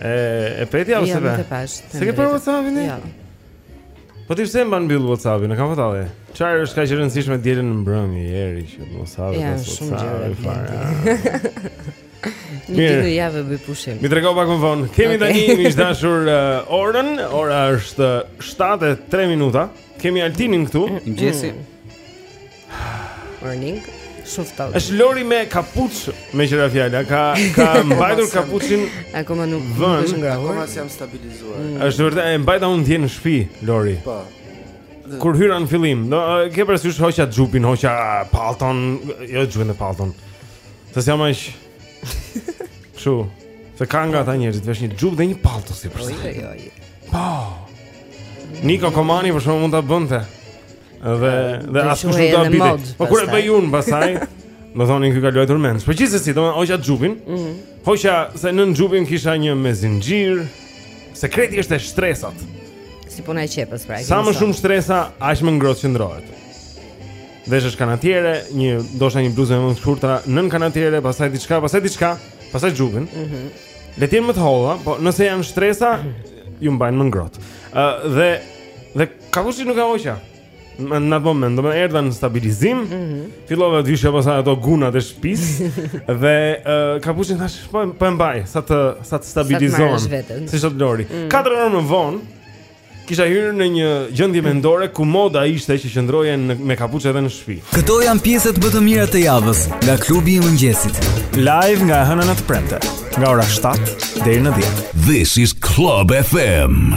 E e pyeta ose jo, pe? Se ke për WhatsAppin? Jo. Po ti pse e mban mbyllur WhatsAppin? Ka votave. Çfarë është kaq e rëndësishme të dielën në mbrëmje Jeri që mos hapësh WhatsApp fare. Një ditë në javë bëj pushim. M'i trego pak më vonë. Kemi okay. tani miq të dashur uh, orën, ora është 7:03 uh, minuta. Kemi Altinin këtu. Mëngjesi. Mm. Morning. Suftal. Është Lori me kapuç, meqë ra fjala, ka ka mbajtur kapuçin. Akoma nuk më, është ngrohur. Akoma s'jam stabilizuar. Mm. Është vërtet e mbajta unë dje në shtëpi, Lori. Po. Kur hyra në fillim, e ke parasysh hoqa xhupin, hoqa pallton, jo xhupin e pallton. Se s'jam aq. Kështu. Se ka nga ata njerëzit, vesh një xhup dhe një pallto sipër se. Po. Niko Komani për shaka mund ta bënte. Dhe dhe askush nuk do të bënte. Po kur e bëj unë pastaj, do thonin ky ka luajtur mendsh. Po gjithsesi, domethënë hoqa xhupin. Mhm. Hoqa se nën xhupin kisha një me zinxhir. Sekreti është te shtresat. Si puna e qepës pra. Sa më shumë shtresa, aq më ngrohtë qëndrohet. Të veshësh kanatiere, një ndoshta një bluzë më të shkurtër nën kanatiere, pastaj diçka, pastaj diçka, pastaj xhupin. Mhm. Mm Le të jenë më të holla, po nëse janë shtresa, ju mbajnë më ngrohtë. Ë uh, dhe dhe Kapuçin nuk e hoqa në atë moment, domethënë erdha në stabilizim, mm -hmm. fillova të vishja pastaj ato gunat e shtëpisë dhe uh, kapuçin thashë, po e- po e mbaj sa të sa të stabilizohem. Të marrësh veten. Siç thotë Lori. 4 orë më vonë kisha hyrë në një gjendje mendore ku moda ishte që qëndroje në, me kapuç edhe në shtëpi. Këto janë pjesët më të mira të javës nga klubi i mëngjesit. Live nga e hëna në të premte, nga ora 7 deri në 10. This is Club FM.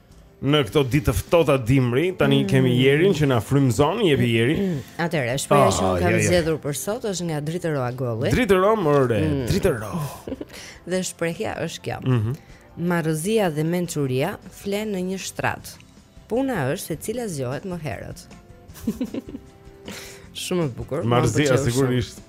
Në këto ditë të ftohta dimri, tani mm. kemi Jerin që na frymëzon, jepi Jeri. Mm. Atëherë, shprehja ah, që unë kam zgjedhur për sot është nga Dritëro Agolli. Dritëro more, mm. Dritëro. dhe shprehja është kjo. Mm -hmm. Marrëzia dhe mençuria flen në një shtrat. Puna është se cila zgjohet më herët. Shumë e bukur. Marrëzia sigurisht.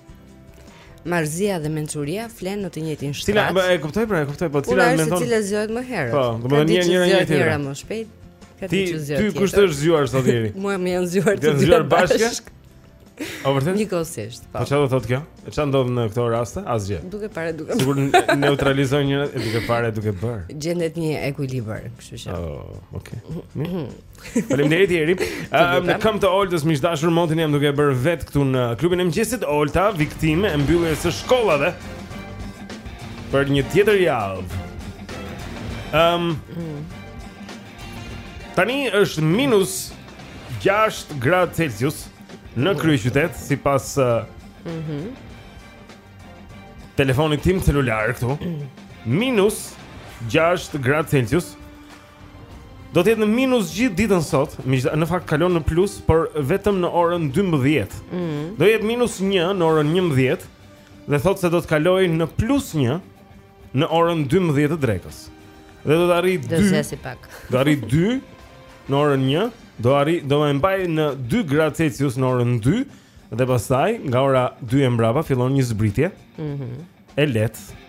Marrëzia dhe mençuria flen në të njëjtin shtrat. Cila e kuptoj pra, e kuptoj, po cila mendon? Po cila zgjohet më herët. Po, domethënë një njëra njëra-tjetrën. Më shpejt. Ti ty kush të është zgjuar sot Jeri? Mua më janë zgjuar të dy bashkë. O vërtet? Njëkohësisht. Po. po çfarë do thotë kjo? E ça ndodh në këto raste? Asgjë. Duke parë duke bërë. Sikur neutralizon një e duke parë duke bërë. Gjendet një ekuilibër, kështu që. Oh, okay. Mhm. Faleminderit Eri. Ëm në këmbë të Oltës miq të dashur motin jam duke bërë vetë këtu në klubin e mëngjesit Olta viktimë e mbylljes së shkollave. Për një tjetër javë. Ëm Tani është minus 6 gradë Celsius në kryeqytet sipas ëh mhm. telefonit tim celular këtu. Minus 6 gradë Celsius. Do të jetë në minus gjithë ditën sot, në fakt kalon në plus, por vetëm në orën 12. Mm -hmm. Do jetë minus 1 në orën 11 dhe thotë se do të kalojë në plus 1 në orën 12 të drekës. Dhe do të arrijë 2. Do të zgjasë pak. Do arrijë 2 në orën 1, do arrijë do të mbajë në 2 gradë Celsius në orën 2 dhe pastaj nga ora 2 e mbrapa fillon një zbritje. Mhm. Mm e lehtë.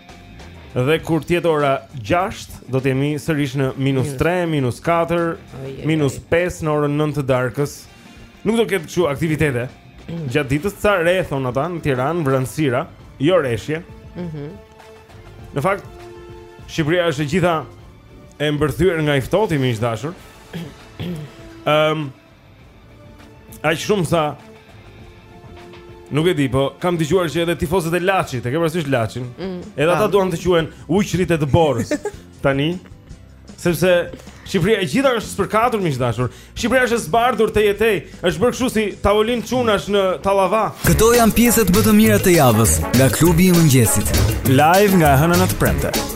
Dhe kur të jetë ora 6, do të jemi sërish në minus 3, minus 4, minus 5 në orën 9 të darkës. Nuk do ketë kështu aktivitete. Gjatë ditës ca re thonë ata në Tiranë, vranësira, jo reshje. Mhm. Mm në fakt Shqipëria është e gjitha e mbërthyer nga i ftohti miq të dashur. Ëm um, Aq shumë sa Nuk e di, po kam dëgjuar që edhe tifozët e Laçit, e ke parasysh Laçin? Mm, edhe ata duan të quhen ujqërit e dëborës tani, sepse Shqipëria e gjitha është spërkatur miq të dashur. Shqipëria është zbardhur tej e tej, është bërë kështu si tavolinë çunash në tallava. Këto janë pjesët më të mira të javës nga klubi i mëngjesit. Live nga e hëna në të premte.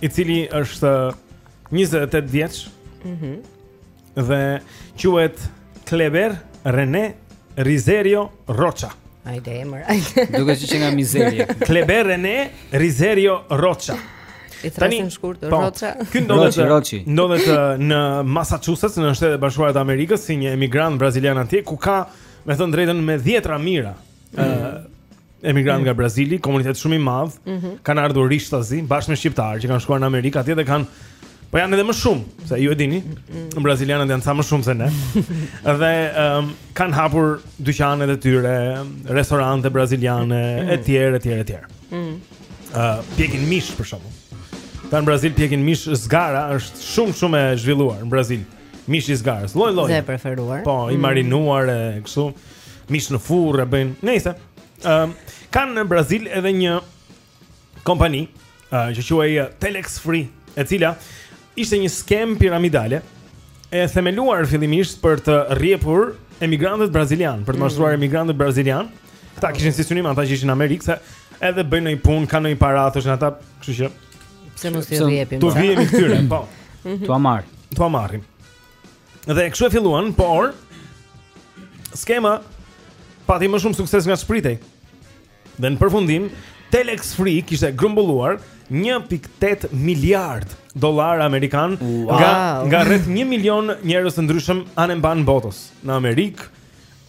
i cili është 28 vjeç. Mhm. Mm dhe quhet Kleber René Rizerio Rocha. Ai dhe emër. Duke qenë nga mizeria. Kleber René Rizerio Rocha. I thërrasin shkurt po, Rocha. Ky ndodhet Rochi. Ndodhet në Massachusetts, në Shtetet e Bashkuara të Amerikës, si një emigrant brazilian atje ku ka, me thënë drejtën, me dhjetëra mijëra. Mm. emigrantë mm. nga Brazili, komunitet shumë i madh, mm -hmm. kanë ardhur rishtazi bashkë me shqiptarët që kanë shkuar në Amerikë, atje dhe kanë po janë edhe më shumë, se ju e dini, mm -hmm. brazilianët janë sa më shumë se ne. dhe um, kanë hapur dyqanet e tyre, restorante braziliane mm -hmm. etj etj etj. Ëh, mm -hmm. uh, pjekin mish për shembull. Ata në Brazil pjekin mish zgara është shumë shumë e zhvilluar në Brazil. Mish i zgarës, lloj lloj. Dhe preferuar. Po, i mm. marinuar e kështu. mish në furrë e bëjnë. Nëse ëm kanë në Brazil edhe një kompani uh, që quhet Telex Free, e cila ishte një skem piramidale e themeluar fillimisht për të rrjepur emigrantët brazilianë, për të mm. mashtruar mm. emigrantët brazilianë. Këta kishin si synim ata që ishin në Amerikë se edhe bëjnë një punë, kanë një para të gatshme ata, kështu që pse mos i rrjepim? T'u vihemi këtyre, po. T'ua marr. T'ua marrim. Dhe kështu e filluan, por skema pati më shumë sukses nga ç'pritej. Dhe në përfundim, Telex Free kishte grumbulluar 1.8 miliard dollar amerikan wow. nga nga rreth 1 milion njerëz të ndryshëm anembanë botës në Amerikë,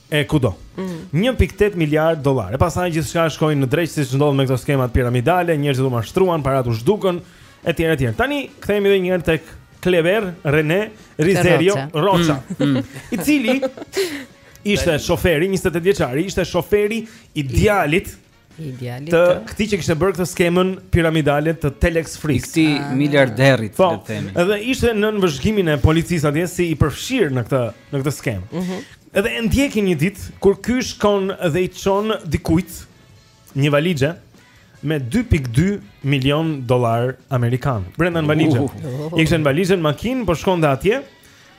e kudo. Mm. 1.8 miliard dollarë. Pastaj gjithçka shkoi në dreq siç ndodh me këto skema piramidale, njerëzit u mashtruan, paratë u zhdukën etj etj. Tani kthehemi edhe një herë tek Klever Rene Rizerio Rocha, mm. mm. i cili ishte shoferi 28 vjeçari, ishte shoferi i djalit I djalit të këtij që kishte bërë këtë skemën piramidale të Telex Free. I këtij ah. miliarderit po, le të themi. Edhe ishte nën vëzhgimin e policisë atje si i përfshirë në këtë në këtë skemë. Ëh. Mhm. Edhe e ndjekin një ditë kur ky shkon dhe i çon dikujt një valixhe me 2.2 milion dollar amerikan. Brenda në valixhe. Uh. I kishte në valixhe në makinë, po shkonte atje.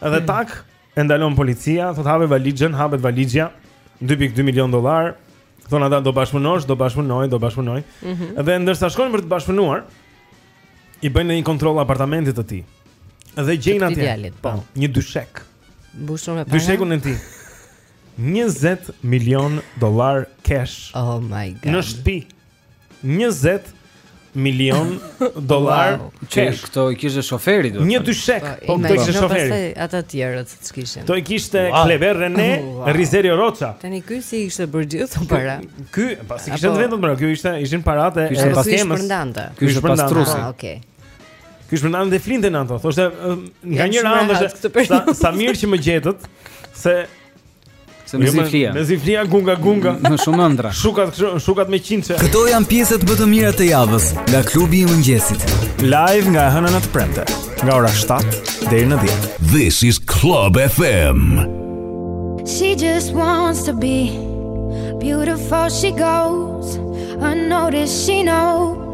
Edhe mm. tak E ndalon policia, thotë hape valixhen, hapet valixhja, 2.2 milion dollar. Thonë ata do bashkëpunosh, do bashkëpunoj, do bashkëpunoj. Mm -hmm. Dhe ndërsa shkon për të bashkëpunuar, i bëjnë një kontroll apartamentit të tij. Dhe gjejnë atje. Po, po, një dyshek. Mbushur me para. Dyshekun e tij. 20 milion dollar cash. Oh my god. Në shtëpi. 20 milion dollar cash. Këto i kishte shoferi do. Një dyshek, po, po këto i kishte shoferi. Pastaj ata të tjerët ç'kishin. Këto i kishte Klever Rene, Rizerio Rocha. Tani ky si ishte bërë gjithë ato para. Ky, pasi kishte vetëm para, ky ishte ishin paratë e skemës. Ky ishte prandante. Ky ishte pastruesi. Ah, okay. Ky i shpërndante dhe flinte në ato. Thoshte nga njëra anë sa sa mirë që më gjetët se Se mezi flija. Mezi flija gunga gunga. Më shumë ëndrra. Shukat shukat me qindshe. Këto janë pjesët më të mira të javës nga klubi i mëngjesit. Live nga e hëna në të premte, nga ora 7 deri në 10. This is Club FM. She just wants to be beautiful she goes unnoticed she knows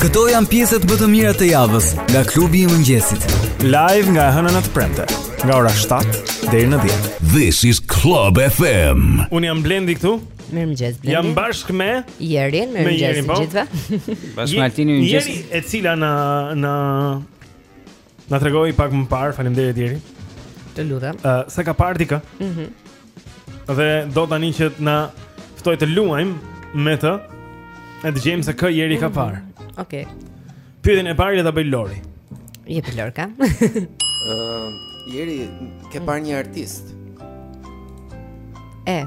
Këto janë pjesët më të mira të javës nga klubi i mëngjesit. Live nga e hëna në të premte, nga ora 7 deri në 10. This is Club FM. Unë jam Blendi këtu. Mirëmëngjes Blendi. Jam bashkë me Jerin, mirëmëngjes të po. gjithëve. Bashkë me Altinin, mirëmëngjes. Jeri e cila na na Na tregoi pak më parë, faleminderit Jeri. Të lutem. Ë, uh, se ka parë dikë. Mhm. Mm dhe do tani që të na ftojë të luajmë me të. E dëgjojmë se kë Jeri mm -hmm. ka mhm. parë. Okej. Okay. Pyetjen e parë ta bëjë Lori. Jepi Lorka. Ë, uh, Jeri, ke parë një artist? E.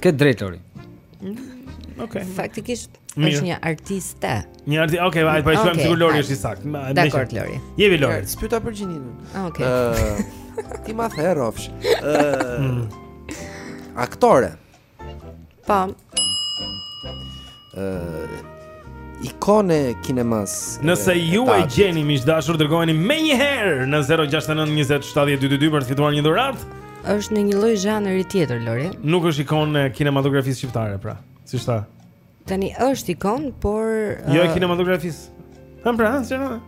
Ke të drejtë Lori. Okej. Faktikisht Mirë. është një artiste. Një artiste, okay, po e shkruajmë Okej, sikur Lori hajde. është i saktë. Ma- me Dakord, që- Lori. Jepi Lori. S'pyeta për gjinin. Ah, Okej. Ë, Ti ma the rrofsh. Ë, Aktore. Po, ikonë e kinemasë. Nëse ju e gjeni miq të dashur, dërgojeni menjëherë në 069 20 70 222 për të fituar një dhuratë. Është në një lloj zhanri tjetër Lori. Nuk është ikonë e kinematografisë shqiptare pra, siç tha. Tani është ikonë, por Jo e kinematografisë. Kam pra, çfarë?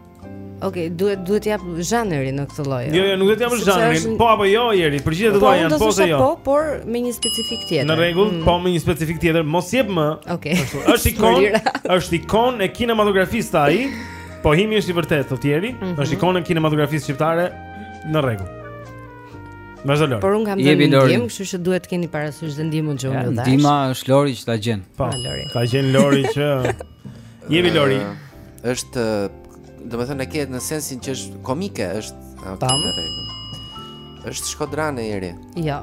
Okej, okay, duhet duhet të jap zhanrin në këtë lloj. Jo, jo, nuk do të jap zhanrin. Është... Po apo jo, Jeri, përgjigjet e tua po, janë po ose jo. Po, por me një specifikë tjetër. Në rregull, mm. po me një specifikë tjetër, mos jep më. Okej. Okay. Është ikonë, është ikonë e kinematografisë ai. Pohimi është i vërtetë, thotë Jeri, mm -hmm. është ikonë e kinematografisë shqiptare në rregull. Më zë Por unë kam dhënë ndihmë, kështu që duhet të keni parasysh dhe ndihmën që unë dhashë. Ndihma është Lori që ta gjen. Po. Ta gjen Lori që Jepi Lori. Është, domethënë e ke në sensin që është komike, është okay, rregull. Është shkodrane Jeri. Jo.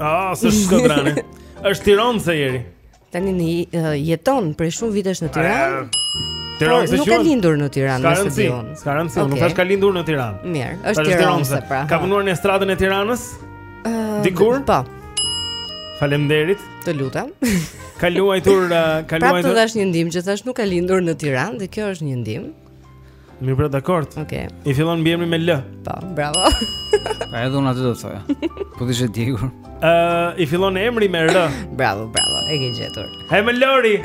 Ah, s'është shkodrane. Është tiranase Jeri. Tani ne uh, jeton prej shumë vitesh në Tiranë. Tiranase nuk ka lindur në Tiranë, nuk e di unë. S'ka rëndësi, okay. nuk thashë ka lindur në Tiranë. Mirë, është tiranase pra. Ka punuar në Estradën e Tiranës? Uh, Dikur? Po. Faleminderit. Të lutem. Ka luajtur, uh, ka luajtur. Pra të dhashë një ndihmë që thashë nuk ka lindur në Tiranë dhe kjo është një ndihmë. Mirë pra dakord. Okej. Okay. I fillon mbiemri me L. Po, bravo. A edhe unë atë do të thoja. Po ti je djegur. Ë, uh, i fillon emri me R. bravo, bravo. E ke gjetur. Hej me Lori.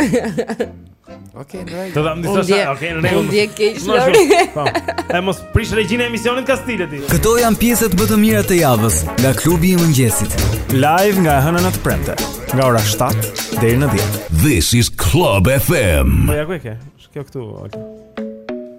Okej, okay, Të dam disa shaka. Okej, okay, rregull. Ndje keq Lori. Po. E mos prish regjinë e emisionit kastile ti. Këto janë pjesët më të mira të javës nga klubi i mëngjesit. Live nga e hëna në të premte, nga ora 7 deri në 10. This is Club FM. Po ja ku e ke? Kjo këtu. Okay.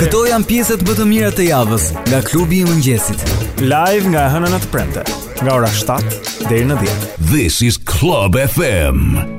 Këto janë pjesët më të mira të javës nga klubi i mëngjesit. Live nga e hëna në të premte, nga ora 7 deri në 10. This is Club FM.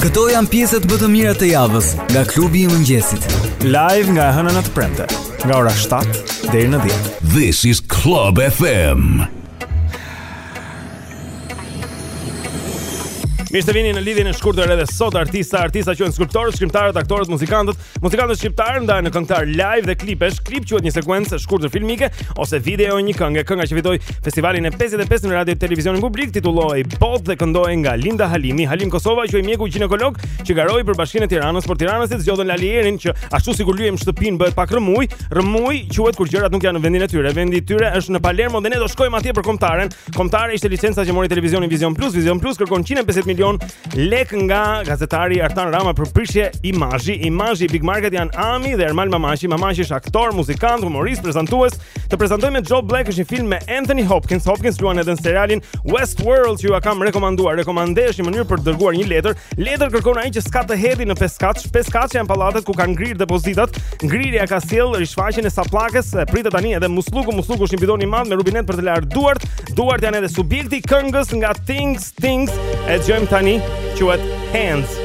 Këto janë pjesët më të mira të javës nga klubi i mëngjesit. Live nga e hëna në të premte, nga ora 7 deri në 10. This is Club FM. Mirë se vini në lidhjen e shkurtër edhe sot artista, artista quhen skulptorët, shkrimtarët, aktorët, muzikantët, Muzikantët shqiptarë ndahen në këngëtarë live dhe klipesh. Klip quhet një sekuencë e shkurtër filmike ose video e një kënge. Kënga që fitoi festivalin e 55 në radio televizionin publik titullohej Botë dhe këndohej nga Linda Halimi. Halim Kosova quhej mjeku gjinekolog që garoi për bashkinë e Tiranës, por tiranasit zgjodhën Lali Erin që ashtu sikur lyejmë shtëpinë bëhet pak rrëmujë. Rrëmujë quhet kur gjërat nuk janë në vendin e tyre. Vendi i tyre është në Palermo dhe ne do shkojmë atje për kombëtaren. Kombëtare ishte licenca që mori televizioni Vizion Plus. Vizion Plus kërkon 150 milion lek nga gazetari Artan Rama për prishje imazhi. Imazhi Big Market janë Ami dhe Ermal Mamaqi. Mamaqi është aktor, muzikant, humorist, prezantues. Të prezantoj me Joe Black është një film me Anthony Hopkins. Hopkins luan edhe në serialin Westworld që jua kam rekomanduar. Rekomande është një mënyrë për të dërguar një letër Letër kërkon ai që s'ka të hedhi në pesë katshe. Pesë katshe janë pallatet ku kanë ngrirë depozitat. Ngrirja ka sjellë rishfaqjen e sapllakës. Pritet tani edhe muslluku, muslluku është një bidon i madh me rubinet për të larë duart. Duart janë edhe subjekti i këngës nga Ting Tings. E dëgjojmë tani quhet Hands.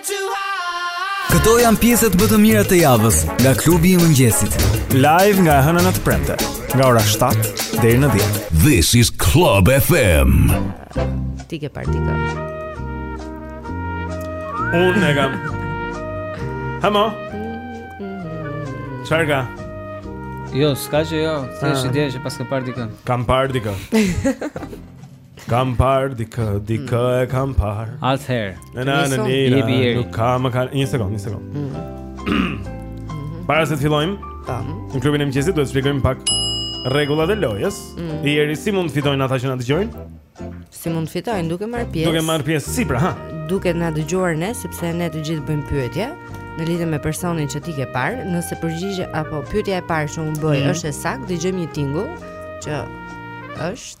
Këto janë pjesët më të mira të javës nga klubi i mëngjesit. Live nga e hëna në të premte, nga ora 7 deri në 10. This is Club FM. Ti ke parë dikë. Unë e kam. Hamo. Çfarë ka? Jo, s'ka që jo, thjesht ah. E di që paske parë dikë. Kam parë dikë. Kam parë dikë, dikë e kam parë. Atëherë. Na na na na. Nuk ka më kanë një sekond, një sekond. Mm. Para se të fillojmë, tam. Në klubin e mëngjesit duhet të shpjegojmë pak rregullat e lojës. Mm. Eri si mund të fitojnë ata që na dëgjojnë? Si mund të fitojnë duke marrë pjesë? Duke marrë pjesë si pra, ha. Duke na dëgjuar ne sepse ne të gjithë bëjmë pyetje në lidhje me personin që ti ke parë, nëse përgjigje apo pyetja e parë që unë bëj mm. është e saktë, dëgjojmë një tingull që është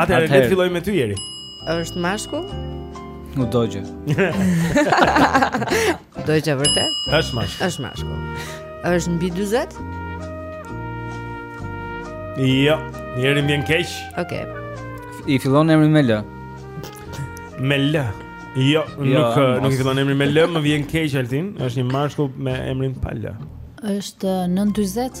Atëherë le të fillojmë me ty Eri. Është mashkull? U dogjë. Dogjë vërtet? Është mashkull. Është mashkull. Është mbi 40? Jo, Eri më vjen keq. Okej. Okay. I fillon emri me L. Me L. Jo, jo, nuk eh, nuk i fillon emri me L, më vjen keq Altin. Është një mashkull me emrin pa L. Është eh, nën 40?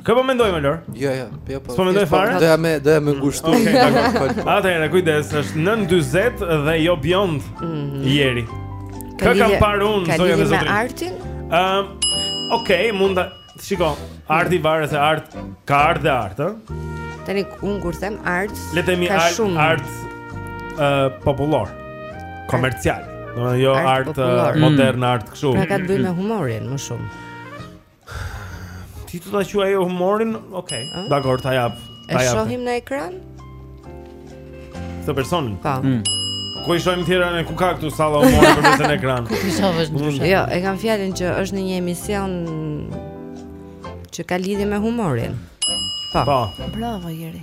Kë po mendoj Lori? Jo, jo, po jo, po. Po mendoj fare. Do ja, do ja ngushtoj. Okej, dakor. Atëherë, kujdes, është 9:40 dhe jo bjond mhm. Jeri. Kë kam parë unë zonjën a zotërinë? Artin? Ëm, okej, mund ta shikoj. Arti varet se art ka art dhe art, ë? Tani unë kur them art, le të themi art, art ë popullor, komercial. Domethënë jo art, art modern, art kështu. Pra ka të bëjë me humorin më shumë. Ti të ta quaj e humorin? Okej, okay. dakor, ta jap. E shohim në ekran? Këtë personin? Po. Po. Mm. Ku i shohim, Jeri, ku ka këtu salla humori përveçse në ekran? Ku i shohim është ndryshe? Jo, e kam fjalën që është në një emision që ka lidhje me humorin. Po. Po. Po. Bravo, Jeri.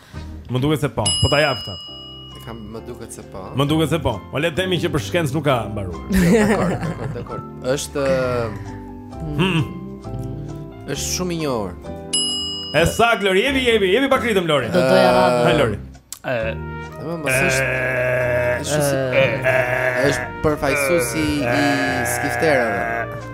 Më duket se po. Po ta jap këtë. E kam më duket se po. Më duket se po. Po le të themi që për shkencë nuk ka mbaruar. Dakor, dakor, dakor. Është hmm. Është shumë i njohur. E saktë. Lori, jepi, jepi, jepi pak ritëm Lori. Do doja radhë. Hë Lori. Ë. Më mos është. Është përfaqësuesi i Skifterave.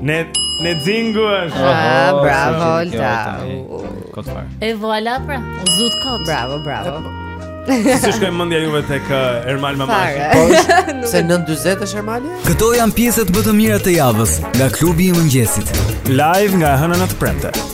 Ne ne Xingu është. Oh, ah, oh, bravo Olta. Kot fare. E vola pra, zut kot. Bravo, bravo. Si ju shkoi mëndja juve te kë uh, Ermal Mamaqi po, Se biond është Ermal Këto janë pjesët më të mira të javës Nga klubi i mëngjesit Live nga e hëna në të premte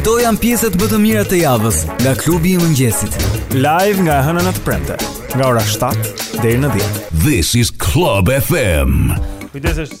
Këto janë pjesët më të mira të javës nga klubi i mëngjesit. Live nga e hëna në të premte, nga ora 7 deri në 10. This is Club FM. Kujdes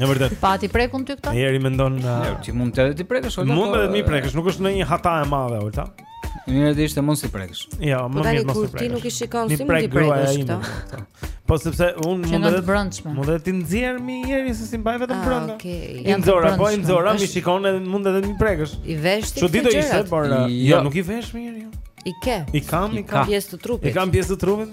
Në vërtet. Po t'i prekim ty këta? Jeri mendon uh, Jeri, ti mund edhe t'i prekësh Olta. Mund edhe po, m'i prekësh, nuk është ndonjë hata e madhe Olta. Mirë do ishte mos i prekësh. Jo, po më mirë mos prekësh. Ti nuk i shikon si mund t'i prekësh këta. Po sepse unë mund të brëndshme. Mund të t'i nxjerr mo Jeri se s'i mbaj vetëm ah, brenda. Okej. I nxora, po i nxora, m'i shikon edhe mund edhe m'i prekësh. I vesh ti. Çudi do ishte, por uh, jo. jo, nuk i vesh mo Jeri. Jo. I ke. I kam, i kam pjesë të trupit. I kam pjesë të trupit.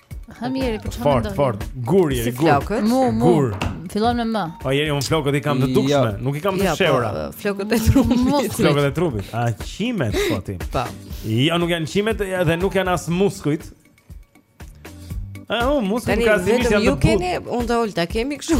Hë Jeri, po çfarë mendon? Fort, fort. Gur, Jeri, gur. Si flokët? Mu, mu. Gur. Fillon me M. Po Jeri, unë flokët i kam të dukshme, nuk i kam të fshehura. Po, flokët e trupit. Flokët e trupit. A qimet po thua? Po. Jo, nuk janë qimet dhe nuk janë as muskujt. Ah, oh, muskujt krahasimisht janë të butë. Tani, vetëm ju keni, unë dhe Olta, kemi këshu.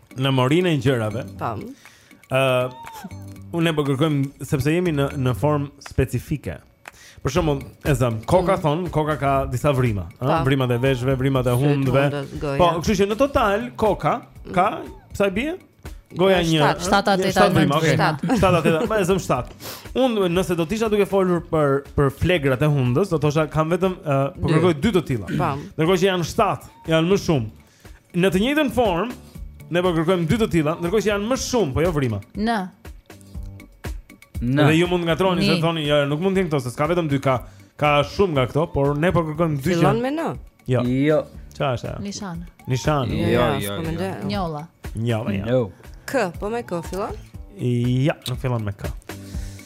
në morin e gjërave. Tamam. Ë uh, ne po kërkojmë sepse jemi në në formë specifike. Për shembull, e zëm, koka mm. thonë, koka ka disa vrima, ëh, vrimat e veshëve, vrimat e hundëve. Po, kështu që në total koka ka sa i bie? Goja 1. 7 8 8 vrima, okej. 7 8 8, e zëm 7. Unë nëse do të isha duke folur për për flegrat e hundës, do thosha kam vetëm uh, po kërkoj dy të tilla. Ndërkohë që janë 7, janë më shumë. Në të njëjtën formë, ne po kërkojmë dy të tilla, ndërkohë që janë më shumë, po jo vrima. N. N. Dhe ju mund të ngatërroheni se thoni, jo, nuk mund të jenë këto, se s'ka vetëm dy ka, ka shumë nga këto, por ne po kërkojmë dy që. Fillon me N. Jo. Jo. Çfarë është ajo? Nishan. Nishan. Jo, jo, jo. jo, jo. Njolla. Njolla. Jo. K, po me K fillon? Jo, nuk fillon me K.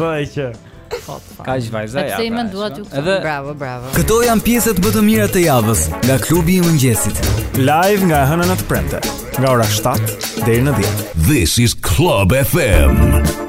Vajë që Ka që vajza ja Sepse mendua ty Edhe bravo bravo Këto janë pjesët më të mira të javës nga klubi i mëngjesit Live nga e hëna në të premte nga ora 7 deri në 10 This is Club FM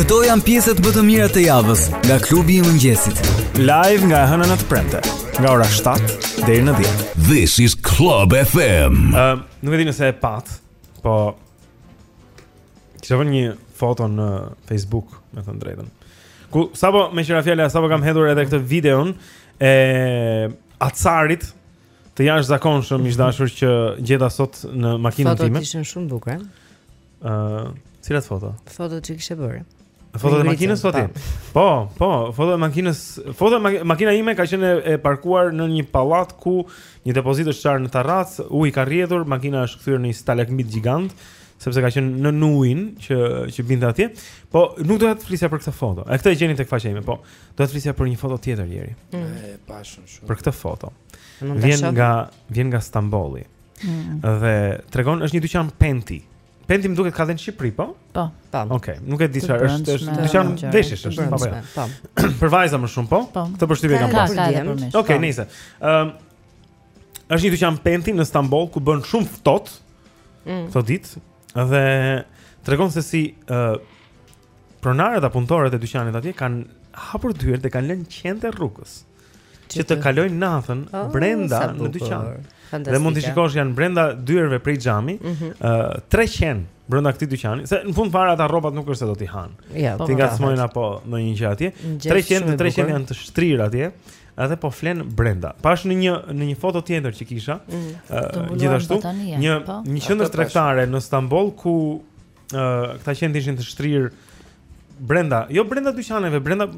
Këto janë pjesët më të mira të javës nga klubi i mëngjesit. Live nga e hëna në të premte, nga ora 7 deri në 10. This is Club FM. Ëm, uh, nuk e di nëse e patë, po kisha vënë një foto në Facebook, me thënë të drejtën. Ku sapo meqë ra fjala, sapo kam hedhur edhe këtë videon e acarit të jashtëzakonshëm miq të dashur që gjeta sot në makinën time. Fotot ishin shumë bukur. Ëh, uh, cilat foto? Foto që kishe bërë. Foto e makinës sot. Po. po, po, foto e makinës, foto e makina ime ka qenë e parkuar në një pallat ku një depozitë është çarë në tarracë, uji ka rrjedhur, makina është kthyer në një stalagmit gjigant sepse ka qenë nën ujin që që binte atje. Po nuk doja të flisja për këtë foto. E këtë e gjeni tek faqja ime, po. Doja të flisja për një foto tjetër, Jeri. Mm. E pashë, shumë. Për këtë foto. Vjen nga vjen nga Stambolli. Mm. Dhe tregon është një dyqan Penti. Penti më duket ka dhe në Shqipëri, po? Po. Po. Okej, nuk e di çfarë është, është dyqan veshjesh, është po. Po. Për vajza më shumë, po? po. Këtë përshtypje kam pas. Okej, nice. Ëm është një dyqan Penti në Stamboll ku bën shumë ftohtë. Mm. Këto ditë dhe tregon se si ë pronarët apo punëtorët e dyqanit atje kanë hapur dyert dhe kanë lënë qentë e rrugës që të kalojnë natën oh, brenda në dyqan. Dhe mund të shikosh janë brenda dyerve prej xhami, ëh, mm -hmm. uh, tre qen brenda këtij dyqani, se në fund fare ata rrobat nuk është se do t'i han. Ja, po, t'i po, ngacmojnë apo ndonjë gjë atje. Tre qen, tre qen janë të shtrirë atje. Edhe po flenë brenda. Pashë në një në një foto tjetër që kisha, mm. uh, gjithashtu, një po. një qendër tregtare në Stamboll ku ë uh, këta qentë ishin të shtrirë brenda, jo brenda dyqaneve, brenda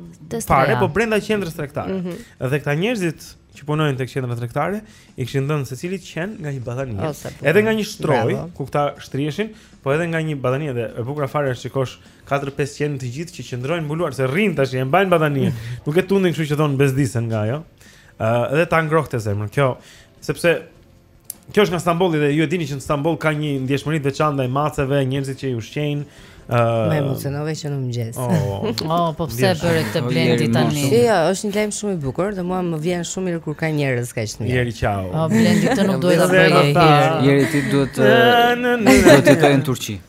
fare, po brenda qendrës tregtare. Mm -hmm. Dhe këta njerëzit që punojnë tek qendra tregtare i kishin dhënë secili qen nga një batanije. Edhe nga një shtrojë ku këta shtriheshin, po edhe nga një batanije dhe e bukur fare është të shikosh 4-5 qen të gjithë që qëndrojnë mbuluar se rrinë tashi e mbajnë batanijen. Mm. Nuk e tundin kështu që thonë bezdisen nga ajo. Ëh, uh, edhe ta ngrohte zemrën. Kjo sepse Kjo është nga Stambolli dhe ju e dini që në Stamboll ka një ndjeshmëri të veçantë ndaj maceve, njerëzit që i ushqejnë. Ëh, uh, më emocionove që në mëngjes. Oh, oh po pse bëre këtë Blendi tani? Jo, jo, është një lajm shumë i bukur dhe mua më vjen shumë mirë kur ka njerëz kaq të mirë. Xheri qau. Oh, Blendi këtë nuk duhet ta bëje. Xheri ti duhet të duhet të jetosh në Turqi.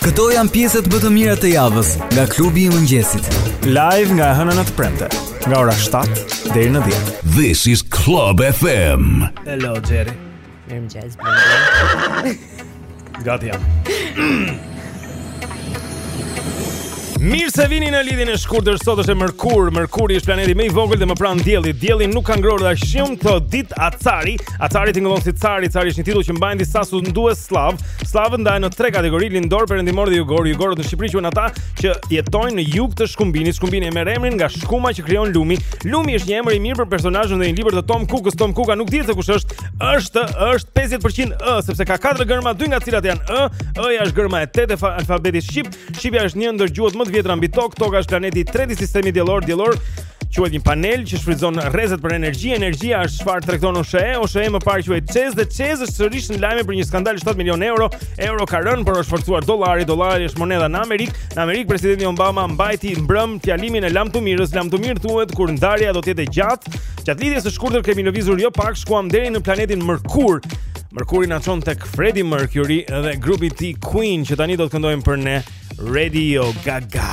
Këto janë pjesët më të mira të javës nga klubi i mëngjesit. Live nga e hëna në të premte, nga ora 7 deri në 10. This is Club FM. Hello Jerry. Mirëmëngjes, Blendi. Gati jam. Mirë se vini në lidhjen e shkurtër. Sot është e mërkurë. Mërkuri është planeti më i vogël dhe më pranë Diellit. Dielli nuk ka ngrohur dhe aq shumë këto ditë acari. Acari tingëllon si cari. Cari është një titull që mbajnë disa sundues sllavë. Sllavët ndahen në tre kategori: lindorë, perëndimorë dhe jugorë. Jugorët në Shqipëri quhen ata që jetojnë në jug të Shkumbinit. Shkumbini e merr emrin nga shkuma që krijon lumi. Lumi është një emër i mirë për personazhin në një libër të Tom Kukës. Tom Kuka nuk dihet se kush është, është është 50% ë, sepse ka katër gërma, dy nga të cilat janë ë, ë-ja është gërma e tetë e alfabetit shqip. Shqipja është një ndër gjuhët më të vjetra mbi tokë. Toka është planeti i tretë i sistemit diellor, diellor quhet një panel që shfrytëzon rrezet për energji. Energjia është çfarë tregton OSHE. OSHE më parë quhej ÇEZ dhe ÇEZ është sërish në lajme për një skandal 7 milion euro. Euro ka rënë, por është forcuar dollari. Dollari është monedha në Amerikë. Në Amerikë presidenti Obama mbajti mbrëm fjalimin e lamtumirës. Lamtumirë thuhet kur ndarja do të jetë e gjatë Gjatë lidhjes së shkurtër kemi lëvizur jo pak, shkuam dhe deri në planetin Mërkur. Mërkuri na çon tek Freddie Mercury dhe grupi i tij Queen që tani do të këndojnë për ne Radio Gaga.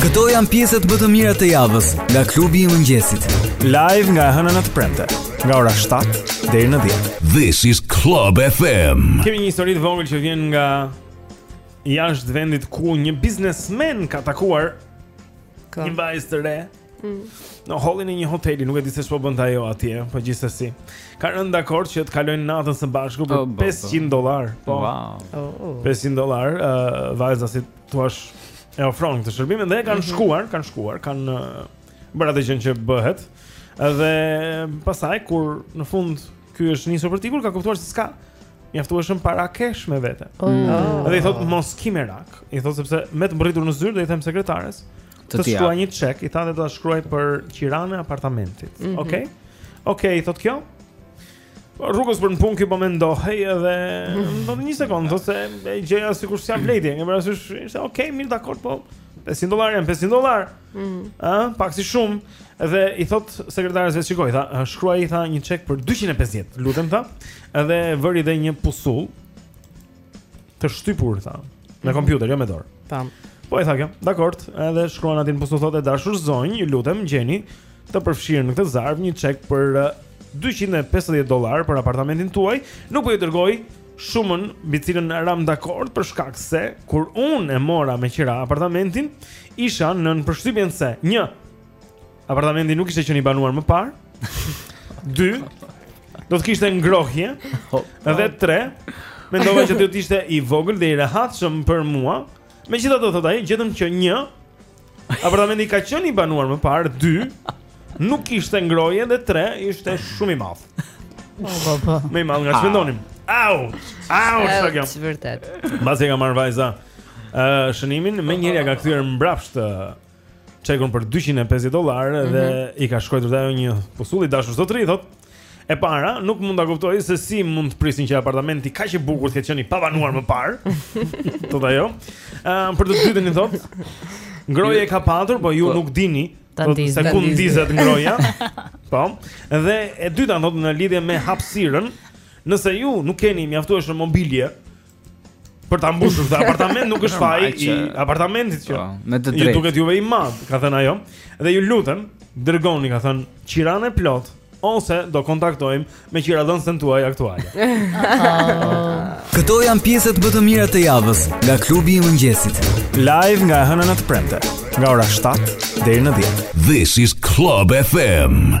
Këto janë pjesët më të mira të javës nga klubi i mëngjesit. Live nga e hëna në të premte, nga ora 7 deri në 10. This is Club FM. Kemi një histori të vogël që vjen nga jashtë vendit ku një biznesmen ka takuar Ka. një vajzë të re. Mm. Në hollin e një hoteli, nuk e di se ç'po bënte ajo atje, po gjithsesi. Kanë rënë dakord që të kalojnë natën së bashku për oh, 500 dollar. Po. Wow. Oh, oh. 500 dollar, uh, vajza si të thuash e ofron këtë shërbim dhe kanë mm -hmm. shkuar, kanë shkuar, kanë uh, bërë atë gjë që bëhet. Dhe pastaj kur në fund ky është nisur për t'ikur, ka kuptuar se s'ka mjaftueshëm para kesh me vete. Oh. Mm. Dhe i thot mos ki merak. I thot sepse me të mbërritur në zyrë do i them sekretares të, të shkruaj një çek, i tha dhe do ta shkruaj për qiranë e apartamentit. Okej. Mm -hmm. Okej, okay? okay, i thot kjo. Po, rrugës për në punë ky po mendohej edhe po një sekondë, thot se e gjëja sikur s'ia vlejti, e ke parasysh, ishte okay, mirë dakord, po 500 dollarë, 500 dollarë. Mhm. Ëh, pak si shumë dhe i thot sekretares vet shiko, tha, shkruaj i tha një çek për 250, lutem tha, edhe vëri dhe një pusull të shtypur tha, me mhm. kompjuter, jo me dorë. Tam. Po i tha kjo, dakord, edhe shkruan atë pusull thotë e dashur zonjë, ju lutem gjeni të përfshirë në këtë zarf një çek për 250 dollar për apartamentin tuaj, nuk po ju dërgoj shumën mbi të cilën ram dakord për shkak se kur unë e mora me qira apartamentin, isha nën përshtypjen se një apartamenti nuk kishte qenë i banuar më parë. Dy, do të kishte ngrohje. Dhe tre, mendova që do të ishte i vogël dhe i rehatshëm për mua. Megjithatë thotë ai, gjetëm që një Apartamenti ka qenë i banuar më parë 2, nuk kishte ngrohje dhe 3 ishte shumë i madh. Po po po. Më i madh nga ç'mendonim. Au! Au, sa jam. Është vërtet. Mbasi e ka marrë vajza ë uh, shënimin, menjëherë ja ka kthyer mbrapsht uh, çekun për 250 dollarë mm -hmm. dhe mhm. i ka shkruar ajo një pusull i dashur zotri, thotë, E para, nuk mund ta kuptoj se si mund të prisni që apartamenti kaq i bukur të ketë qenë i pabanuar më parë. Thotë ajo. Ëm për të dytën i thotë, ngrohje ka patur, po ju po. nuk dini. Ta po, ndizni. Se ku ndizet ngrohja? Po. Dhe e dyta thotë në lidhje me hapësirën, nëse ju nuk keni mjaftueshëm mobilje, Për ta mbushur këtë apartament nuk është faji i apartamentit që. Po, me të drejtë. Ju duket juve i madh, ka thënë ajo. Dhe ju lutem, dërgoni, ka thënë, qiranë e plotë ose do kontaktojmë me qiradhënësen tuaj aktuale. Këto janë pjesët më të mira të javës nga klubi i mëngjesit. Live nga e hëna në të premte, nga ora 7 deri në 10. This is Club FM.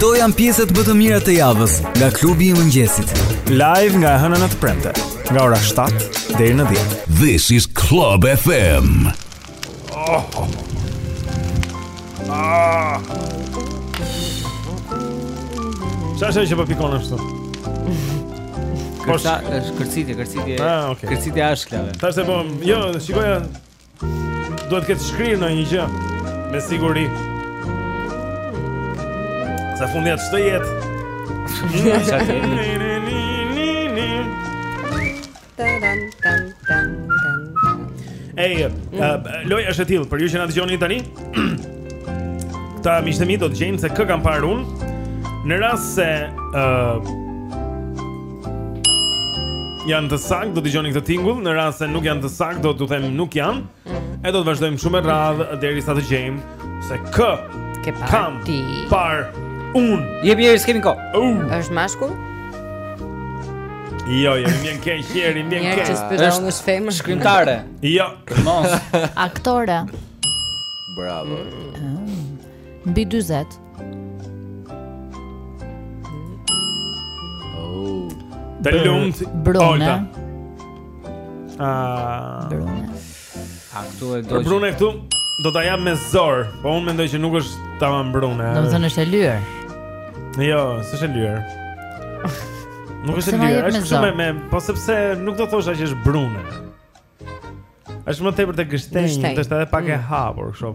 Këto janë pjesët më të mira të javës nga klubi i mëngjesit. Live nga e hëna në të premte, nga ora 7 deri në 10. This is Club FM. Qa është që po pikon është të? Kërsa, është kërcitje, kërcitje, ah, okay. kërcitje ashklash Tashi po, jo, shikoja Duhet të ketë shkrirë në një gjë Me siguri Sa fundi atë shtë jetë Sa të jetë Ej, loja është e tillë për ju që na dëgjoni tani. Këta miqtë e mi do të gjejnë se kë kam parë unë. Në rast se ë uh, janë të saktë do të dëgjoni këtë tingull, në rast se nuk janë të saktë do t'u them nuk janë. E do të vazhdojmë shumë radhë derisa të gjejmë se kë kam parë. Kam ti. Parë unë. Je mirë, s'kemi kohë. Uh. Është mashkull? Jo, jo, më vjen keq, Eri, më vjen keq. Është si përfundim femër. Shkrimtare. Jo. Mos. Aktore. Bravo. Mm. Mbi 40. Oh. Të lumtë Brune. Ah. Brune. A këtu e do. Brune këtu do ta jap me zor, po unë mendoj që nuk është tamam Brune. Domethënë është e lyer. Jo, s'është e lyer. Nuk është e lyer, është shumë me, po sepse nuk do thosha që është Brune. Është më tepër te gështenjë, është edhe pak e mm. hapur, kështu.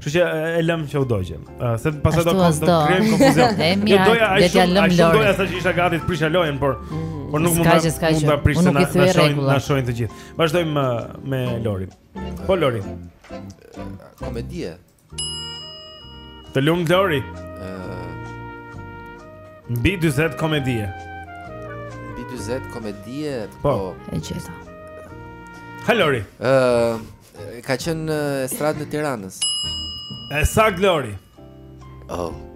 Kështu që e lëmë që u dogjem. Se pastaj do të krijojmë konfuzion. Jo doja aq shumë, aq shumë doja saqë isha gati të prishja lojën, por mm, por nuk mund ta mund ta prish se na shohin, na shohin të gjithë. Vazhdojmë me Lorin. Po Lori. Komedie. Të lumtë Lori Mbi 40 komedie Mbi 40 komedie Po, po. e gjeta Ha Lori uh, Ka qenë në estradën e Tiranës E sa Lori Oh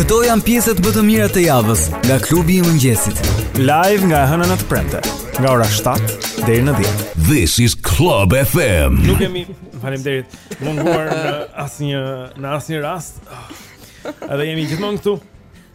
Këto janë pjesët më të mira të javës nga klubi i mëngjesit. Live nga e hëna në të premte, nga ora 7 deri në 10. This is Club FM. Nuk kemi, faleminderit, munguar në asnjë në asnjë rast. Edhe jemi gjithmonë këtu.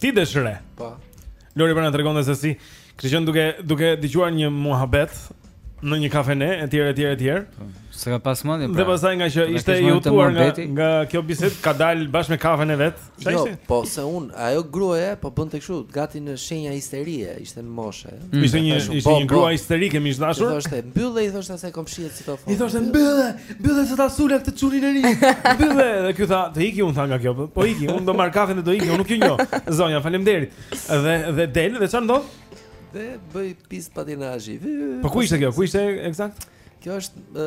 Ti desh re. Po. Lori po na tregon se si kishte qenë duke duke dëgjuar një muhabet në një kafene etj etj etj. Po, se ka pas mendje. Pra. Dhe pastaj nga që ishte i hutuar nga nga kjo bisedë ka dal bashkë me kafen e vet. Jo, po se un ajo gruaja po bënte kështu, gati në shenja histerie, ishte në moshë. Mm. Ishte një ishte po, një grua po. histerike miq dashur. I thoshte mbyllë, i thoshte asaj komshies si të thonë. I thoshte mbyllë, mbyllë se ta sula këtë çunin e ri. Mbyllë, dhe ky tha, "Të iki un tha nga kjo, po, po iki, un do marr kafen dhe do iki, un nuk ju njoh." Zonja, faleminderit. Dhe dhe del dhe ça ndodh? Dhe bëj pistë patinazhi. Po ku ishte kjo? Ku ishte eksakt? Kjo është ë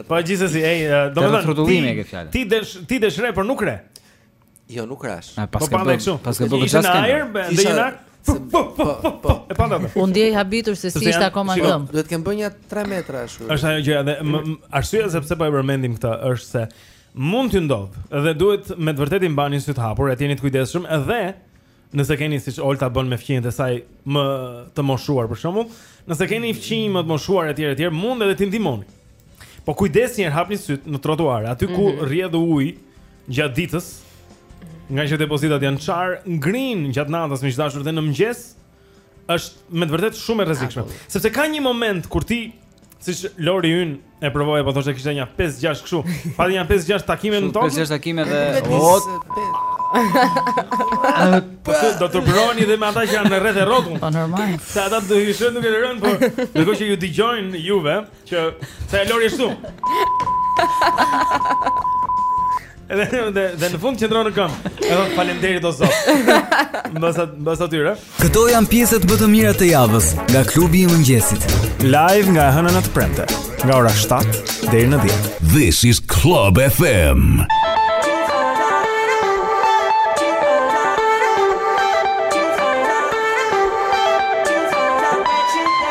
Po gjithsesi, ej, domethënë ti desh ti desh re, por nuk re. Jo, nuk rash. Po pa më kështu. Paske bërë gjithë skandal. Ishte në ajër, dhe në Po, po, po, po, po. E pa ndonjë. Unë ndjej habitur se si ishte akoma në këmbë. Duhet të kem bërë një 3 metra ashtu. Është ajo gjëja dhe arsyeja sepse po e përmendim këtë është se mund t'ju ndodh dhe duhet me të vërtetë t'i mbani sytë hapur, e të jeni të kujdesshëm dhe Nëse keni siç Olta bën me fqinjët e saj më të moshuar për shembull, nëse keni fqinj më të moshuar etj etj, mund edhe t'i ndihmoni. Po kujdes një herë hapni sytë në trotuare, aty ku mm -hmm. rrjedh ujë gjatë ditës, nga që depozitat janë çarë, ngrin gjatë natës miq dashur dhe në mëngjes, është me të vërtetë shumë e rrezikshme, sepse ka një moment kur ti siç Lori ynë e provoi, po thoshte kishte një 5-6 kështu, pati një 5-6 takime në tokë. 5-6 takime dhe ot. Po se do të broni dhe me ata që janë në rreth e rrotull. Po normal. Se ata do të hyjnë duke të rënë, por ndërkohë që ju dëgjojnë juve, Që sa e lori shumë. Edhe dhe, dhe në fund qëndron në këmbë. E thotë faleminderit o Zot. Mbas mbas aty, ë. Këto janë pjesët më të mira të javës nga klubi i mëngjesit. Live nga e hëna në të premte, nga ora 7 deri në 10. This is Club FM.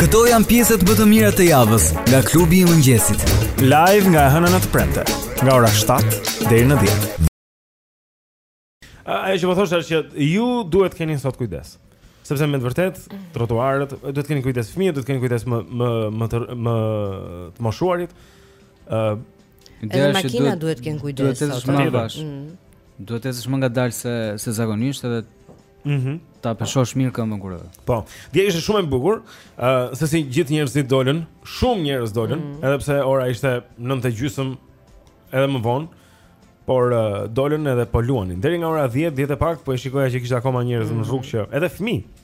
Këto janë pjesët më të mira të javës nga klubi i mëngjesit. Live nga e hëna në të premte, nga ora 7 deri në 10. Ajo që po thoshim është se ju duhet të keni sot kujdes. Sepse me të vërtet trotuarët duhet të kenë kujdes fëmijët, duhet të kenë kujdes më më më të më të moshuarit. ë Edhe makinat duhet të kenë kujdes. Duhet të jesh më bash. Mm. Duhet të ecësh më ngadalë se se zakonisht edhe Mhm. Mm ta peshosh mirë këmbën kur e hedh. Po. Dje ishte shumë e bukur, ë uh, se si gjithë njerëzit dolën, shumë njerëz dolën, mm. edhe pse ora ishte 9:30 edhe më vonë, por uh, dolën edhe po luanin. Deri nga ora 10, 10 e pak po e shikoja që kishte akoma njerëz mm. në rrugë që edhe fëmijë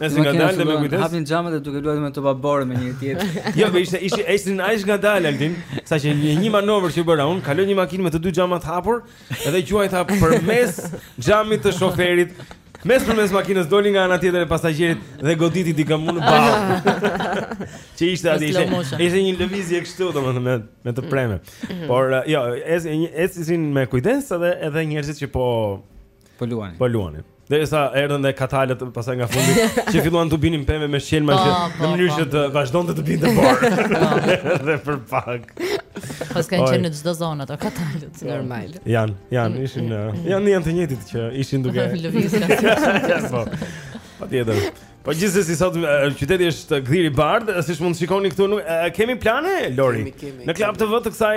Ecin ngadalë me kujdes. Hapin xhamat e duke luajtur me topa bore me njëri-tjetrin. jo, po ishte ishte ecnin aq ngadalë Altin, saqë një një manovër që bëra un, kaloi një makinë me të dy xhamat hapur, edhe gjuajta përmes xhamit të shoferit. Mes përmes makinës doli nga ana tjetër e pasagjerit dhe goditi dikë mu në ball. Që ishte aty ishte. Ishte një lëvizje kështu domethënë me me të prerë. Mm. Por jo, ecin me kujdes edhe edhe njerëzit që po Po luanin. Po luanin. Derisa erdhën dhe katalët pastaj nga fundi që filluan të binin pemëve me shqelma po, që po, në mënyrë po. që të vazhdonte të binte bor. Dhe për pak. Pas kanë qenë në çdo zonë ato katalët normal. Jan, janë, mm, ishin mm, mm. janë janë të njëjtit që ishin duke lëvizur. Po. Patjetër. Po gjithsesi sot qyteti është gdhir i bardhë, siç mund të shikoni këtu kemi plane Lori. Në Club TV të kësaj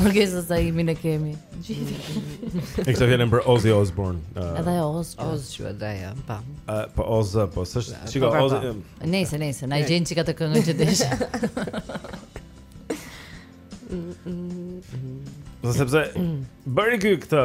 Orkesa sa i minë kemi. Gjithë. Eksa vjen për Ozzy Osbourne. Uh, edhe Oz. Oz ju edhe ja, pa. Ë, po Oz, po s'është, çka po, Oz. Nëse nëse na gjen çka të këngë që dish. Do sepse bëri ky këtë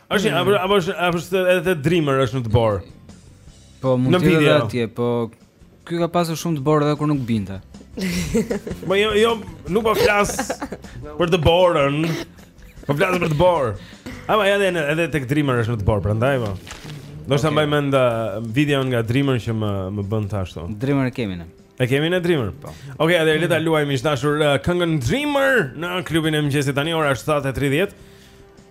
Është një, apo apo është apo është edhe te Dreamer është në të bor. Po mund të jetë atje, po ky ka pasur shumë të bor edhe kur nuk binte. Po jo jo nuk po flas për të borën. Po flas për të bor. Ama edhe edhe tek Dreamer është në të bor, prandaj po. Unë s'e mbaj mend uh, videon nga Dreamer që më më bën të ashtu. Dreamer e kemi ne. E kemi ne Dreamer. Po. Okej, okay, atëherë le ta luajmë miq të dashur uh, këngën Dreamer në klubin e mëngjesit tani ora 7:30.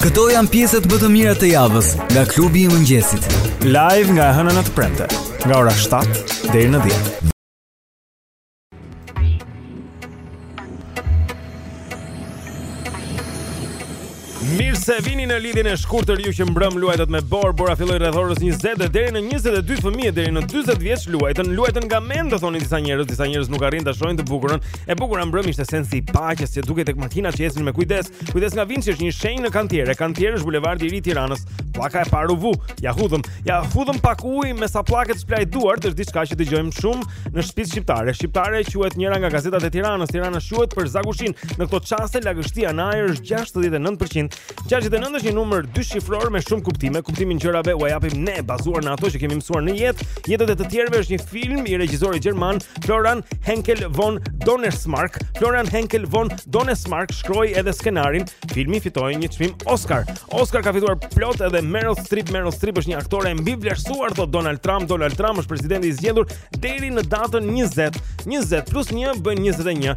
Këto janë pjesët më të mira të javës nga klubi i mëngjesit. Live nga e hëna në të premte, nga ora 7 deri në 10. Mirë se vini në lidhjen e shkurtër ju që mbrëm luajtët me borë, bora filloi rreth orës 20 dhe deri në 22 fëmijë deri në 40 vjeç luajtën, luajtën nga mendtë do thonin disa njerëz, disa njerëz nuk arrijnë ta shohin të bukurën. E bukura mbrëm ishte sensi i paqes që dukej tek makinat që ecnin me kujdes. Kujdes nga vinçi është një shenjë në kantiere, kantier është bulevardi i ri i Tiranës. Pllaka e parë u vu. Ja hidhëm, ja hidhëm pak ujë me sapllake të shplaj duart, është diçka që dëgjojmë shumë në shtëpitë shqiptare. Shqiptare quhet njëra nga gazetat e Tiranës, Tirana shquhet për zagushinë. Në këto çaste lagështia në ajër është 69%. 69 është një numër dyshifror me shumë kuptime. Kuptimin gjërave ua japim ne bazuar në ato që kemi mësuar në jetë. Jetët e të tjerëve është një film i regjisorit gjerman Florian Henkel von Donnersmarck. Florian Henkel von Donnersmarck shkroi edhe skenarin. Filmi fitoi një çmim Oscar. Oscar ka fituar plot edhe Meryl Streep. Meryl Streep është një aktore e mbivlerësuar thotë Donald Trump. Donald Trump është presidenti i zgjedhur deri në datën 20. 20 plus 1 bëjnë 21.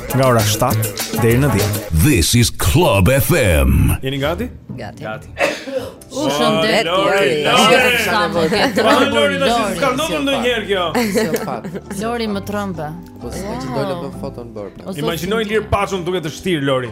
nga ora 7 deri në 10. This is Club FM. Jeni gati? Gati. Gati. U shëndet ty. Lori, nuk të ka ndodhur ndonjëherë kjo? Lori më trëmbe. Po s'ka që dole bën foton bërë. Imagjino Ilir Paçon duke të shtyrë Lori.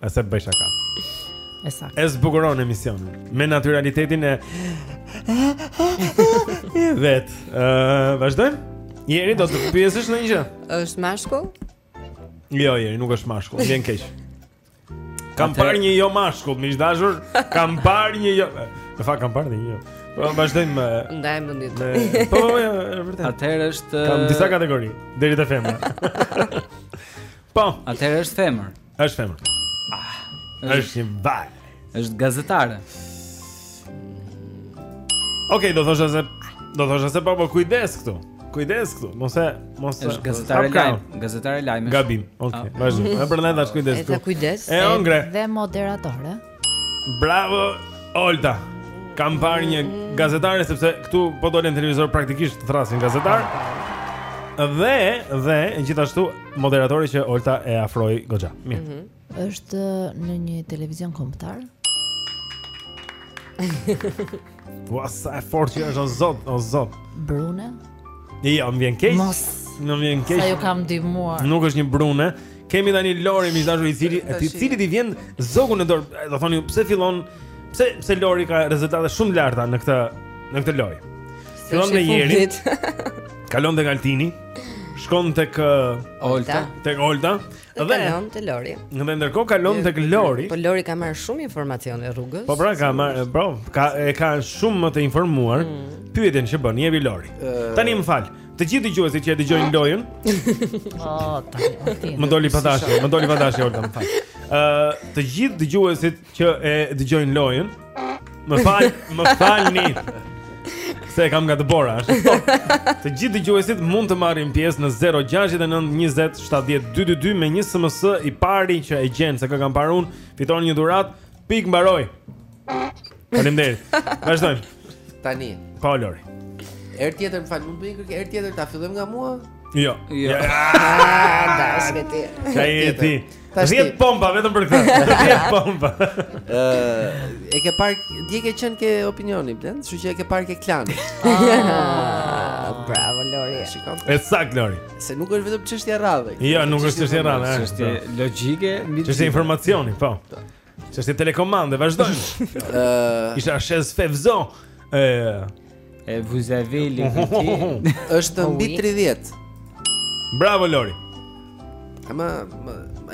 E s'e bëj shaka. Ekzakt. E zbukuron emisionin me natyralitetin e vet. Ë, vazhdojmë. Jeri do të pyesësh ndonjë gjë. Është mashkull? Jo, jeri nuk është mashkull, vjen keq. Kam parë një jo mashkull, mik i dashur, kam parë një jo. Në fakt kam parë një jo. Po vazhdojmë mbaje mend ti. Po, po, jo, është vërtet. Atëherë është Kam disa kategori, deri te femra. Po, Atëherë është femër. Është femër. Ah, është një vajzë. Është gazetare. Okej, okay, do thosha se do thosha se po, po kujdes këtu. Kujdes këtu, mos e mos e është gazetare lajm, gazetare lajm. Gabim. Okej, okay, ah. vazhdo. Ne prandaj tash kujdes këtu. Edhe kujdes. E hëngre. Dhe moderatore. Bravo Olta. Kam parë një gazetare sepse këtu po dole në televizor praktikisht të thërrasin gazetar. Dhe dhe gjithashtu moderatore që Olta e afroi goxha. Mirë. Mm -hmm. Është në një televizion kombëtar. Ua sa e fortë që është o zot, o zot. Brune? Jo, ja, më vjen keq. Mos. Më vjen keq. Sa ju kam ndihmuar. Nuk është një brune. Kemi tani Lori mik i dashur i cili, i cili i vjen zogu në dorë. Do thoni pse fillon? Pse pse Lori ka rezultate shumë të larta në këtë në këtë lojë? Fillon me Jeri. Kalon tek Altini. Shkon tek Olta, tek Olta. Dhe kalon te Lori. Në vend ndërkohë kalon tek Lori. Po Lori ka marrë shumë informacione rrugës. Po pra ka marrë, po, ka e ka shumë më të informuar. Mm. Pyetjen që bën, jepi Lori. Tani më fal. Të gjithë dëgjuesit që e dëgjojnë lojën. Oh, tani. Më doli pa dashje, më doli pa dashje Olta, më fal. Ë, të gjithë dëgjuesit që e dëgjojnë lojën. Më fal, më falni. Se e kam nga dëbora, është po. Të gjithë dëgjuesit mund të marrin pjesë në 069 20 70 222 me një SMS i pari që e gjen se kë kam parë unë, fiton një dhuratë, pikë mbaroi. Faleminderit. Vazhdojmë. Tani. Po Lori. Herë tjetër, më fal, mund të ikë herë tjetër ta fillojmë nga mua? Jo. Jo. Ja, ah, dashje ti. Sa je ti? Tash ti. 10 pompa vetëm për këtë. 10 pompa. Ë, e ke parë dje ke qenë ke Opinioni Blend, kështu që e ke parë ke Klan. Ah, bravo Lori. Shikon. E saktë Lori. Se nuk është vetëm çështje radhe. Jo, nuk është çështje radhe. Është logjike, çështje informacioni, po. Se është telekomandë, vazhdojmë. Ë, isha shez fevzo. Ë, e vuzaveli ti. Është mbi 30. Bravo Lori. Ama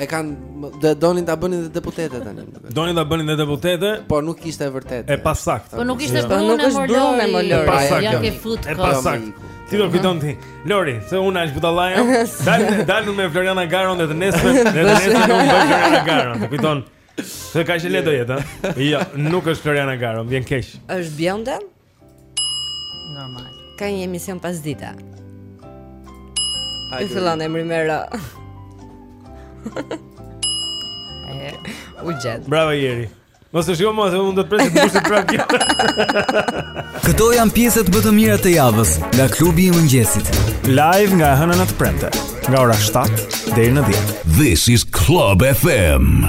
e kanë donin ta bënin dhe deputete tani. Donin ta bënin dhe deputete, por nuk ishte e vërtetë. E pasaktë. Po nuk ishte punë, nuk është punë me Lori. Ia ke fut. E pasaktë. Ti do fitosh ti. Lori, se unë aq budalla jam. Dal, dal me Floriana Garon dhe të nesmen, dhe të nesmen nuk bëj Floriana Garon. Të kujton. Se ka qenë le do jetë, ha? Jo, nuk është Floriana Garo, më vjen keq. Është bjonde? Normal. Ka një emision pasdite. A i fillon emri me R. U gjet. Bravo Jeri. Mos e shiko më, se unë do të pres të mbushë prapë kjo. Këto janë pjesët më të mira të javës nga klubi i mëngjesit. Live nga e hëna në të premte, nga ora 7 deri në 10. This is Club FM.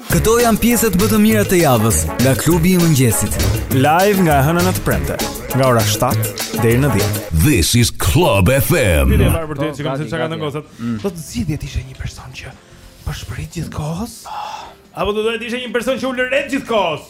Këto janë pjesët më të mira të javës nga klubi i mëngjesit. Live nga e hëna në të premte, nga ora 7 deri në 10. This is Club FM. Ne vart vërtet që kanë çka kanë ngosat. Mm. Do të zgjidhje të ishe një person që pëshpërit gjithkohës. Apo do të ishe një person që ulëret gjithkohës.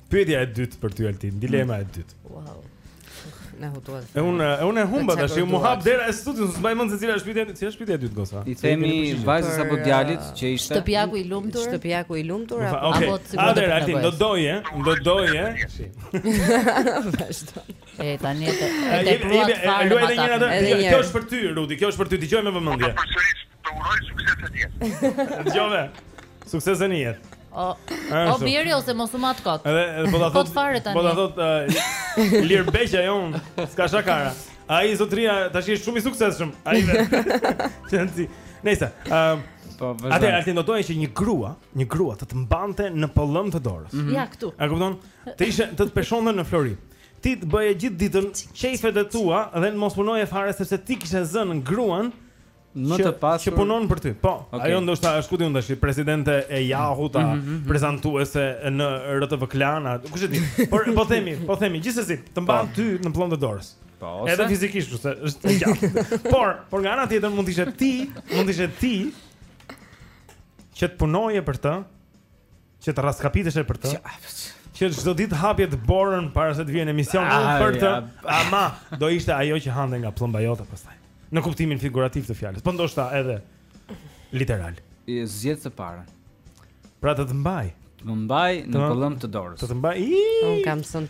Pyetja e dytë për ty Altin, dilema e dytë. Wow. Na hutuat. E unë e unë humba tash, m'u hap dera e studios, s'e mbaj mend se cila është pyetja, cila është pyetja e dytë gosa. I themi vajzës apo djalit që ishte Shtëpiaku i lumtur. Shtëpiaku i lumtur apo okay. apo sikur. Atëherë Altin do doje, do doje. Vazhdo. E tani e tepruat të fare. Luaj edhe një herë atë. Kjo është për ty Rudi, kjo është për ty. Dëgjoje me vëmendje. Të uroj suksese në jetë. Dëgjove. Suksese në jetë. O, o bjeri, ose mos u mat kot. Edhe po ta thotë fare tani. Po ta thotë uh, Ilir Beqja jonë, s'ka shakara. Ai zotria tash është shumë i suksesshëm. Ai vetë. Nëse, ëm Po, vazhdoj. Atëherë Altin do doje që një grua, një grua të të mbante në pëllëmbë të dorës. Mm -hmm. Ja këtu. E kupton? Të ishe të të peshonte në flori. Ti të bëje gjithë ditën qejfet e tua dhe mos punoje fare sepse ti kishe zënë gruan më të pasur që punon për ty. Po, okay. ajo ndoshta është ku di unë tashi, presidente e Yahoo ta mm -hmm. prezantuese në RTV Klan, kush e di. Por po themi, po themi, gjithsesi, të mban po. ty në pllëmbë të dorës. Po, ose edhe fizikisht, ose është e gjatë. por, por nga ana tjetër mund të ishe ti, mund të ishe ti që të punoje për të Që të rraskapiteshe për të. Që çdo ditë hapje të borën para se të vije në emision ah, për të. Ama do ishte ajo që hante nga pllëmba jote pastaj. Në kuptimin figurativ të fjalës, po ndoshta edhe literal. E zgjedh të parën. Pra të të mbajë. Të më mbajë në pëllëmbë të dorës. Të të mbajë. Unë kam sën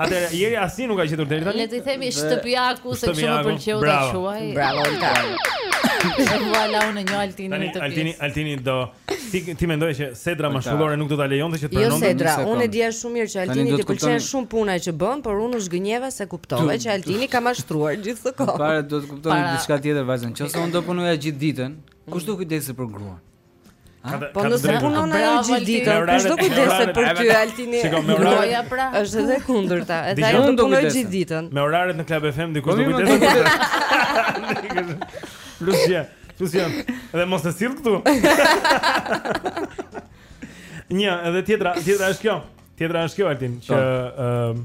Atëherë njeri asnjë nuk ka gjetur deri tani. Le të themi shtëpiaku se kështu më pëlqeu ta quaj. Bravo Olta. Vala unë një Altini të pyes. Altin, Altin do ti të mendoj që sedra mashkullore nuk do ta lejonte që të pranonte. Jo sedra, unë e dija shumë mirë që Altinit i pëlqen shumë puna që bën, por unë u zhgënjeva se kuptova që Altini ka mashtruar gjithë kohën. Po a do të kuptoni diçka tjetër vajza. Nëse unë do punoja gjithë ditën, kush do kujdesej për gruan? Po nëse punon ajo gjithë ditën, kush do kujdeset për ty Altin. Shikoj gruaja pra. Është edhe kundërta. Edhe ajo do punojë gjithë ditën. Me oraret në Club FM dikush po do kujdeset. Lucia, Lucia, edhe mos e sill këtu. Një, edhe tjetra, tjetra është kjo. Tjetra është kjo Altin, që ë po.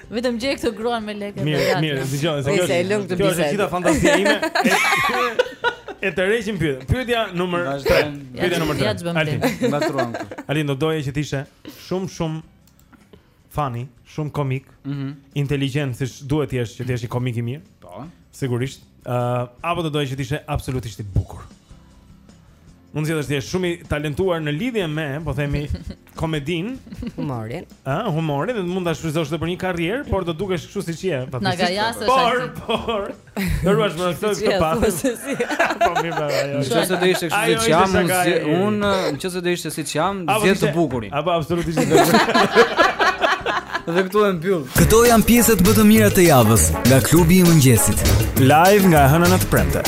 Vetëm gjej këtë gruan me lekë. Mirë, mirë, dëgjo, se kjo është e lëngë të bisedë. Kjo është gjithë fantazia ime. E ta rregjim pyetjen. Pyetja numër 3. Pyetja numër 3. Altin, ngatërruan. Altin do doje që të ishe shumë shumë funny, shumë komik, mm -hmm. inteligjent, siç duhet të jesh që të jesh një komik i mirë. Po. Sigurisht. Ëh, uh, apo do doje që të ishe absolutisht i bukur. Mund të jesh shumë i talentuar në lidhje me, po themi, komedinë, humorin. Ë, humorin dhe mund ta shfrytëzosh edhe për një karrierë, por do dukesh kështu siç je, faktikisht. Na gajase. Por, por. Do ruash më këto të patë. Po mirë, po. Nëse do ishte kështu siç jam, unë, nëse do ishte siç jam, zgjedh të bukurin. Apo absolutisht. Dhe këtu e mbyll. Këto janë pjesët më të mira të javës nga klubi i mëngjesit. Live nga e hëna në të premte.